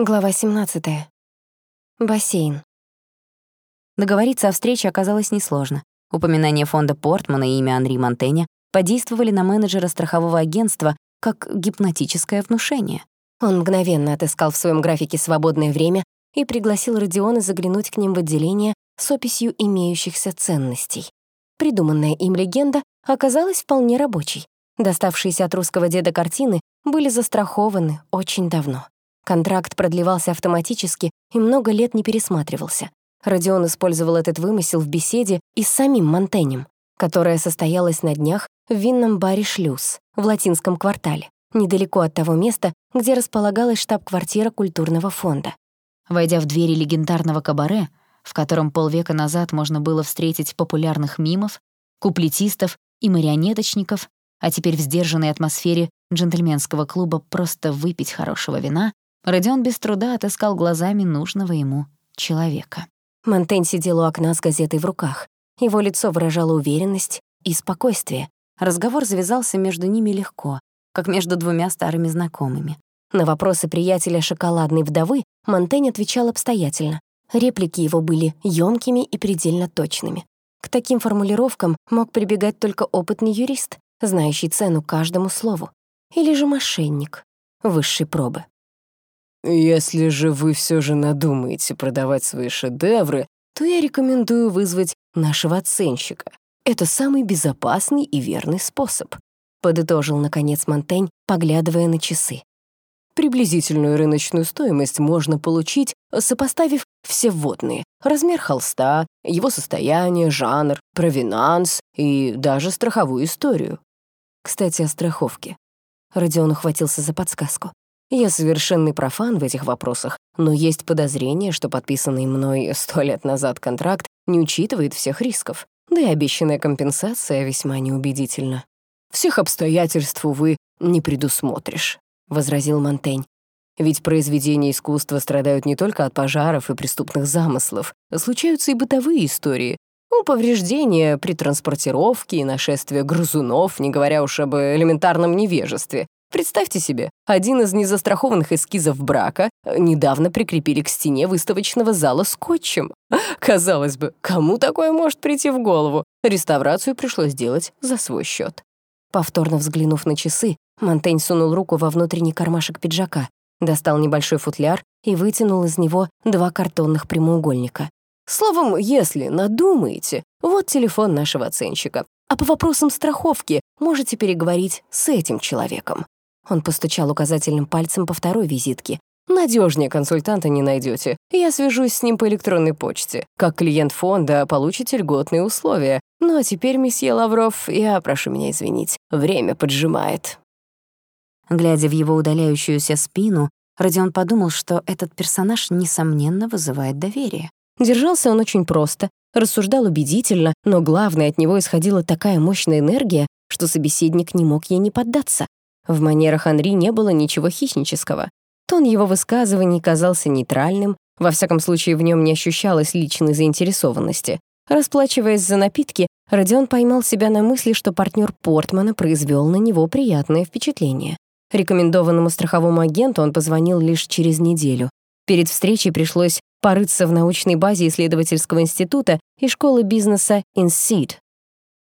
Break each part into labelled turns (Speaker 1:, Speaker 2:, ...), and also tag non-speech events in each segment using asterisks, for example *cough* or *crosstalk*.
Speaker 1: Глава 17. Бассейн. Договориться о встрече оказалось несложно. Упоминание фонда Портмана и имя Анри Монтэня подействовали на менеджера страхового агентства как гипнотическое внушение. Он мгновенно отыскал в своем графике свободное время и пригласил Родиона заглянуть к ним в отделение с описью имеющихся ценностей. Придуманная им легенда оказалась вполне рабочей. Доставшиеся от русского деда картины были застрахованы очень давно. Контракт продлевался автоматически и много лет не пересматривался. Родион использовал этот вымысел в беседе и с самим Монтенем, которая состоялась на днях в винном баре «Шлюз» в Латинском квартале, недалеко от того места, где располагалась штаб-квартира культурного фонда. Войдя в двери легендарного кабаре, в котором полвека назад можно было встретить популярных мимов, куплетистов и марионеточников, а теперь в сдержанной атмосфере джентльменского клуба просто выпить хорошего вина, Родион без труда отыскал глазами нужного ему человека. Монтень сидел у окна с газетой в руках. Его лицо выражало уверенность и спокойствие. Разговор завязался между ними легко, как между двумя старыми знакомыми. На вопросы приятеля шоколадной вдовы Монтень отвечал обстоятельно. Реплики его были ёмкими и предельно точными. К таким формулировкам мог прибегать только опытный юрист, знающий цену каждому слову. Или же мошенник высшей пробы.
Speaker 2: Если же вы все же надумаете продавать свои шедевры, то я рекомендую вызвать нашего оценщика. Это самый безопасный и верный способ», — подытожил, наконец, Монтень, поглядывая на часы. Приблизительную рыночную стоимость можно получить, сопоставив все вводные — размер холста, его состояние, жанр, провинанс и даже страховую историю. Кстати, о страховке. Родион ухватился за подсказку. Я совершенный профан в этих вопросах, но есть подозрение, что подписанный мной сто лет назад контракт не учитывает всех рисков, да и обещанная компенсация весьма неубедительна. «Всех обстоятельств, увы, не предусмотришь», — возразил Монтень. «Ведь произведения искусства страдают не только от пожаров и преступных замыслов, случаются и бытовые истории, ну, повреждения при транспортировке и нашествие грызунов, не говоря уж об элементарном невежестве, Представьте себе, один из незастрахованных эскизов брака недавно прикрепили к стене выставочного зала скотчем. *laughs* Казалось бы, кому такое может прийти в голову? Реставрацию пришлось делать за свой счет. Повторно взглянув на часы, Монтень сунул руку во внутренний кармашек пиджака, достал небольшой футляр и вытянул из него два картонных прямоугольника. Словом, если надумаете, вот телефон нашего оценщика. А по вопросам страховки можете переговорить с этим человеком. Он постучал указательным пальцем по второй визитке. Надежнее консультанта не найдете. Я свяжусь с ним по электронной почте. Как клиент фонда получите льготные условия. Ну а теперь, месье Лавров, я прошу меня извинить. Время поджимает».
Speaker 1: Глядя в его удаляющуюся спину, Родион подумал, что этот персонаж, несомненно, вызывает доверие. Держался он очень просто, рассуждал убедительно, но главное, от него исходила такая мощная энергия, что собеседник не мог ей не поддаться. В манерах Анри не было ничего хищнического. Тон его высказываний казался нейтральным, во всяком случае в нем не ощущалось личной заинтересованности. Расплачиваясь за напитки, Родион поймал себя на мысли, что партнер Портмана произвел на него приятное впечатление. Рекомендованному страховому агенту он позвонил лишь через неделю. Перед встречей пришлось порыться в научной базе исследовательского института и школы бизнеса InSeed.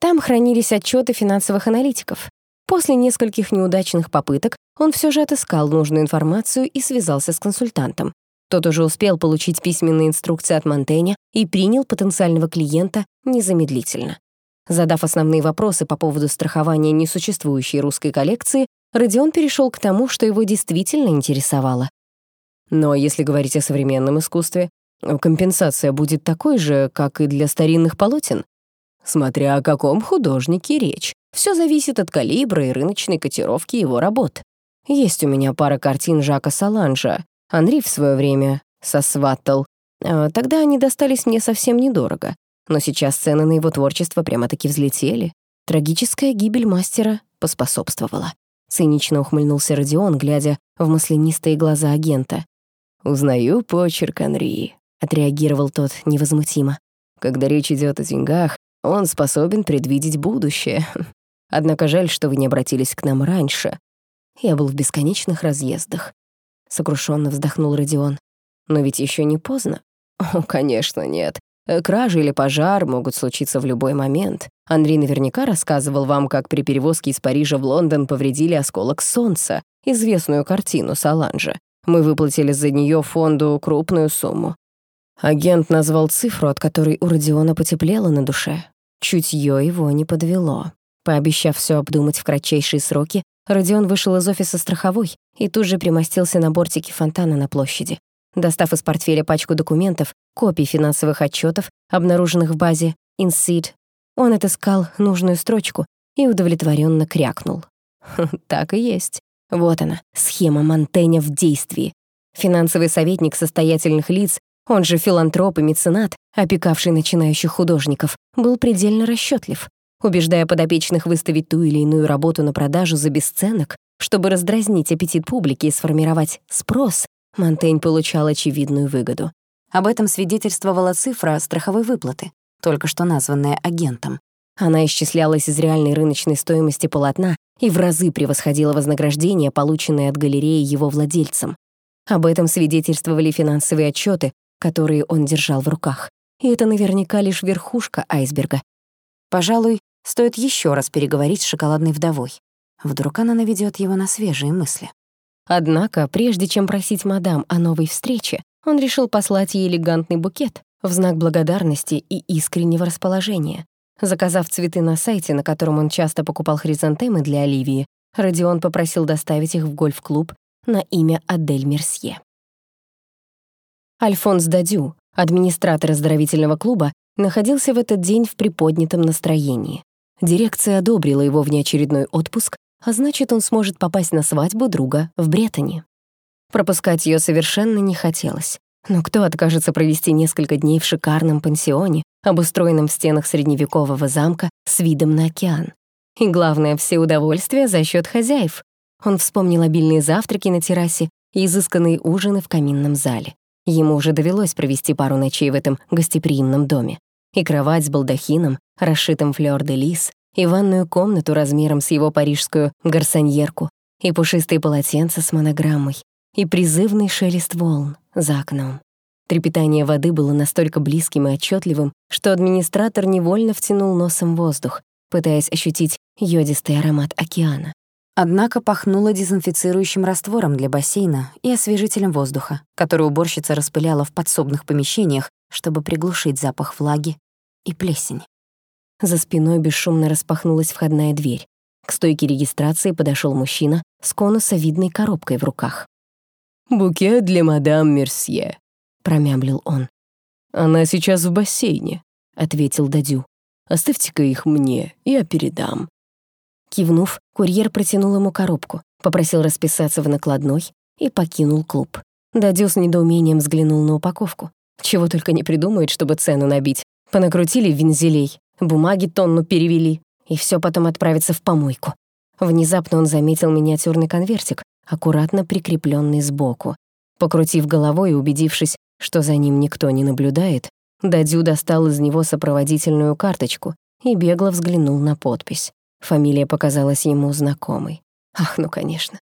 Speaker 1: Там хранились отчеты финансовых аналитиков. После нескольких неудачных попыток он все же отыскал нужную информацию и связался с консультантом. Тот уже успел получить письменные инструкции от Монтэня и принял потенциального клиента незамедлительно. Задав основные вопросы по поводу страхования несуществующей русской коллекции, Родион перешел к тому, что его действительно интересовало.
Speaker 2: Но если говорить о современном искусстве, компенсация будет такой же, как и для старинных полотен? Смотря о каком художнике речь. Все зависит от калибра и рыночной котировки его работ. Есть у меня пара картин Жака Саланжа. Анри в свое время сосватал. А тогда они достались мне совсем недорого. Но сейчас цены на его творчество прямо-таки взлетели. Трагическая гибель мастера поспособствовала. Цинично ухмыльнулся Родион, глядя в маслянистые глаза агента. «Узнаю почерк Анри», — отреагировал тот невозмутимо. «Когда речь идет о деньгах, он способен предвидеть будущее. Однако жаль, что вы не обратились к нам раньше. Я был в бесконечных разъездах. сокрушенно вздохнул Родион. «Но ведь еще не поздно». «О, конечно, нет. Э, кражи или пожар могут случиться в любой момент. Андрей наверняка рассказывал вам, как при перевозке из Парижа в Лондон повредили осколок солнца, известную картину Саланжа. Мы выплатили за нее фонду крупную сумму. Агент назвал цифру, от которой у Родиона потеплело на душе. Чутье его не подвело. Пообещав все обдумать в кратчайшие сроки, Родион вышел из офиса страховой и тут же примостился на бортике фонтана на площади. Достав из портфеля пачку документов, копий финансовых отчетов, обнаруженных в базе InSeed, он отыскал нужную строчку и удовлетворенно крякнул. Так и есть. Вот она, схема Монтэня в действии. Финансовый советник состоятельных лиц, он же филантроп и меценат, опекавший начинающих художников, был предельно расчетлив убеждая подопечных выставить ту или иную работу на продажу за бесценок, чтобы раздразнить аппетит публики и сформировать спрос, Монтень получал очевидную выгоду.
Speaker 1: Об этом свидетельствовала цифра страховой выплаты, только что названная агентом.
Speaker 2: Она исчислялась из реальной рыночной стоимости полотна и в разы превосходила вознаграждение, полученное от галереи его владельцам. Об этом свидетельствовали финансовые отчеты, которые он держал в руках. И это наверняка лишь верхушка айсберга.
Speaker 1: Пожалуй, Стоит еще раз переговорить с шоколадной вдовой. Вдруг она наведет его на свежие мысли.
Speaker 2: Однако, прежде чем просить мадам о новой встрече, он решил послать ей элегантный букет в знак благодарности и искреннего расположения. Заказав цветы на сайте, на котором он часто покупал хризантемы для Оливии, Родион попросил доставить их в гольф-клуб на имя Адель Мерсье. Альфонс Дадю, администратор оздоровительного клуба, находился в этот день в приподнятом настроении. Дирекция одобрила его внеочередной отпуск, а значит, он сможет попасть на свадьбу друга в Бретоне. Пропускать ее совершенно не хотелось. Но кто откажется провести несколько дней в шикарном пансионе, обустроенном в стенах средневекового замка с видом на океан? И главное, все удовольствия за счет хозяев. Он вспомнил обильные завтраки на террасе и изысканные ужины в каминном зале. Ему уже довелось провести пару ночей в этом гостеприимном доме и кровать с балдахином, расшитым флёр-де-лис, и ванную комнату размером с его парижскую гарсоньерку, и пушистые полотенца с монограммой, и призывный шелест волн за окном. Трепетание воды было настолько близким и отчетливым, что администратор невольно втянул носом воздух, пытаясь ощутить йодистый аромат океана.
Speaker 1: Однако пахнуло дезинфицирующим раствором для бассейна и освежителем воздуха, который уборщица распыляла в подсобных помещениях, чтобы приглушить запах влаги и плесень.
Speaker 2: За спиной бесшумно распахнулась входная дверь. К стойке регистрации подошел мужчина с конусовидной коробкой в руках.
Speaker 3: «Букет для мадам Мерсье», — промямлил он. «Она сейчас в бассейне», — ответил Дадю. «Оставьте-ка их мне, я передам».
Speaker 2: Кивнув, курьер протянул ему коробку, попросил расписаться в накладной и покинул клуб. Дадю с недоумением взглянул на упаковку. Чего только не придумают, чтобы цену набить. Понакрутили вензелей, бумаги тонну перевели, и все потом отправится в помойку. Внезапно он заметил миниатюрный конвертик, аккуратно прикрепленный сбоку. Покрутив головой и убедившись, что за ним никто не наблюдает, Дадю достал из него сопроводительную карточку и бегло взглянул на подпись. Фамилия показалась ему знакомой. Ах, ну, конечно.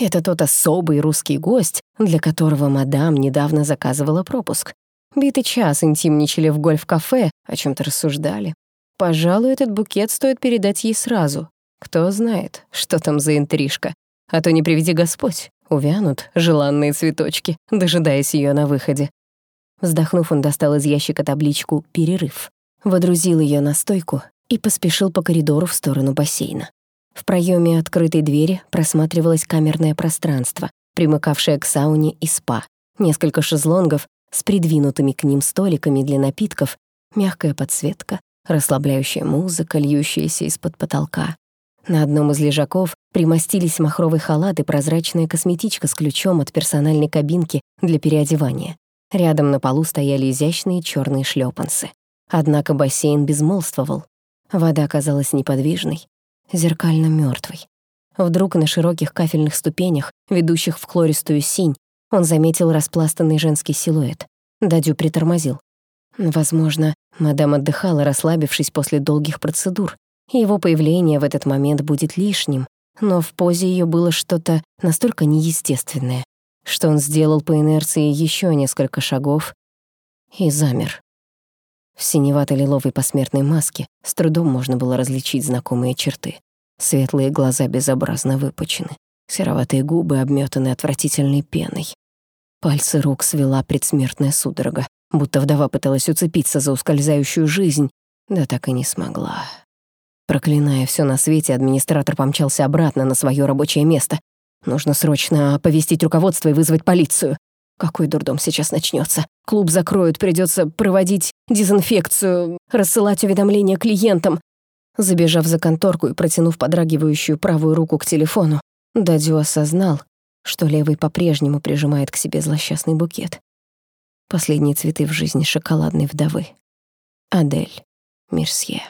Speaker 2: Это тот особый русский гость, для которого мадам недавно заказывала пропуск. Битый час интимничали в гольф-кафе, о чем то рассуждали. Пожалуй, этот букет стоит передать ей сразу. Кто знает, что там за интрижка. А то не приведи Господь, увянут желанные цветочки, дожидаясь ее на выходе. Вздохнув, он достал из ящика табличку «Перерыв», водрузил ее на стойку и поспешил по коридору в сторону бассейна. В проеме открытой двери просматривалось камерное пространство, примыкавшее к сауне и спа. Несколько шезлонгов с придвинутыми к ним столиками для напитков, мягкая подсветка, расслабляющая музыка, льющаяся из-под потолка. На одном из лежаков примостились махровый халат и прозрачная косметичка с ключом от персональной кабинки для переодевания. Рядом на полу стояли изящные черные шлепанцы. Однако бассейн безмолвствовал. Вода казалась неподвижной, зеркально мертвой. Вдруг на широких кафельных ступенях, ведущих в хлористую синь, он заметил распластанный женский силуэт. Дадю притормозил. Возможно, мадам отдыхала, расслабившись после долгих процедур. Его появление в этот момент будет лишним, но в позе ее было что-то настолько неестественное, что он сделал по инерции еще несколько шагов и замер. В синевато-лиловой посмертной маске с трудом можно было различить знакомые черты. Светлые глаза безобразно выпучены, сероватые губы обметаны отвратительной пеной. Пальцы рук свела предсмертная судорога, будто вдова пыталась уцепиться за ускользающую жизнь, да так и не смогла. Проклиная все на свете, администратор помчался обратно на свое рабочее место. Нужно срочно оповестить руководство и вызвать полицию. Какой дурдом сейчас начнется? Клуб закроют, придется проводить дезинфекцию, рассылать уведомления клиентам. Забежав за конторку и протянув подрагивающую правую руку к телефону, Дадю осознал, что левый по-прежнему прижимает к себе злосчастный букет. Последние цветы в жизни шоколадной вдовы. Адель Мирсье.